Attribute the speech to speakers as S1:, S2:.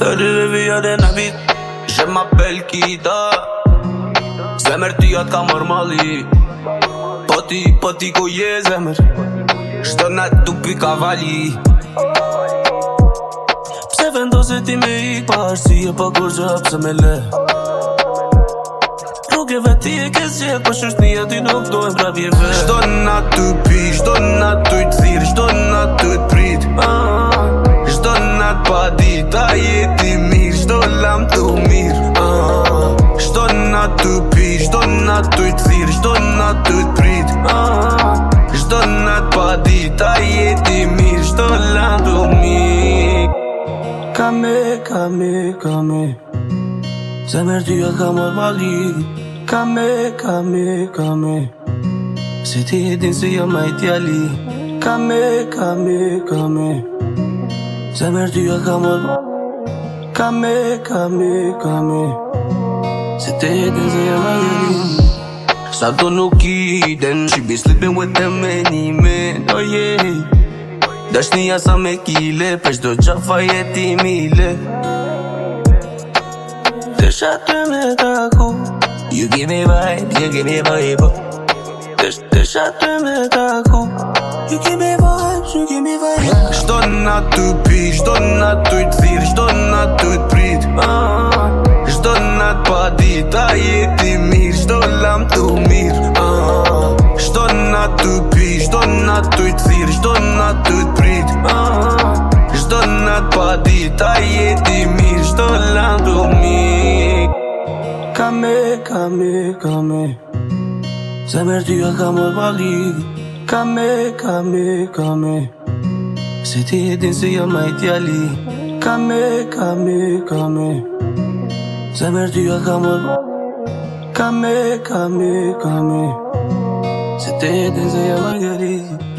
S1: Sërë dhe vijë dhe në bitë Shë më pëllë kita Zemër të atë ka mërë mali Poti, poti ku je zemër Shë në dupi ka vali Pse vendose se ti me i këpash Si e pa gërë gjëhë me le Rukjeve ti e kësë gjëhë Për po shështë një ati nuk dojnë pra vjeve Shë të në të pi, shë në Ah, shdo na t'padi, ta jeti mirë, shdo lam t'u mirë Ah, shdo na t'u pi, shdo na t'u të thirë, shdo na t'u t'prit Ah, shdo na t'padi, ta jeti mirë, shdo lam t'u mirë
S2: Kame, kame, kame, zemër t'u jatë kamo bagi Kame, kame, kame, se ti jetin se jam ajtjali kame, kame, kame Zemër ty e ka më Kame, kame, kame Se te e të zemër më gëri
S1: Sa do nuk i den She be sleeping with them many men Oh yeah Dashnia sa me kile Pesh do gjafa jeti mile të me taku You give me vibe, you give me vibe Desha të me taku na tu pi Shdo na tu i cilë Shdo na tu prit ah, Shdo na të padit A jeti mir Shdo lam të mirë ah, Shdo na tu pi Shdo na tu i cilë Shdo na tu prit ah, Shdo na të padit A jeti mir
S2: Shdo lam t'u mir Kame, kame, kame Zemër ty atë kamë valit kame, kame, kame. Se ti e din se jo ma i tjali Kame, kame, kame Se mërë ty jo ka më bërë Kame, kame, kame Se ti e din se jo ma i tjali